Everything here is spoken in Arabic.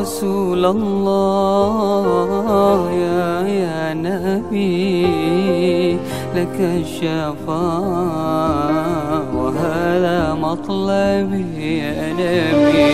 رسول الله يا يا نبي لك الشفاء وهذا مطلبي يا نبي.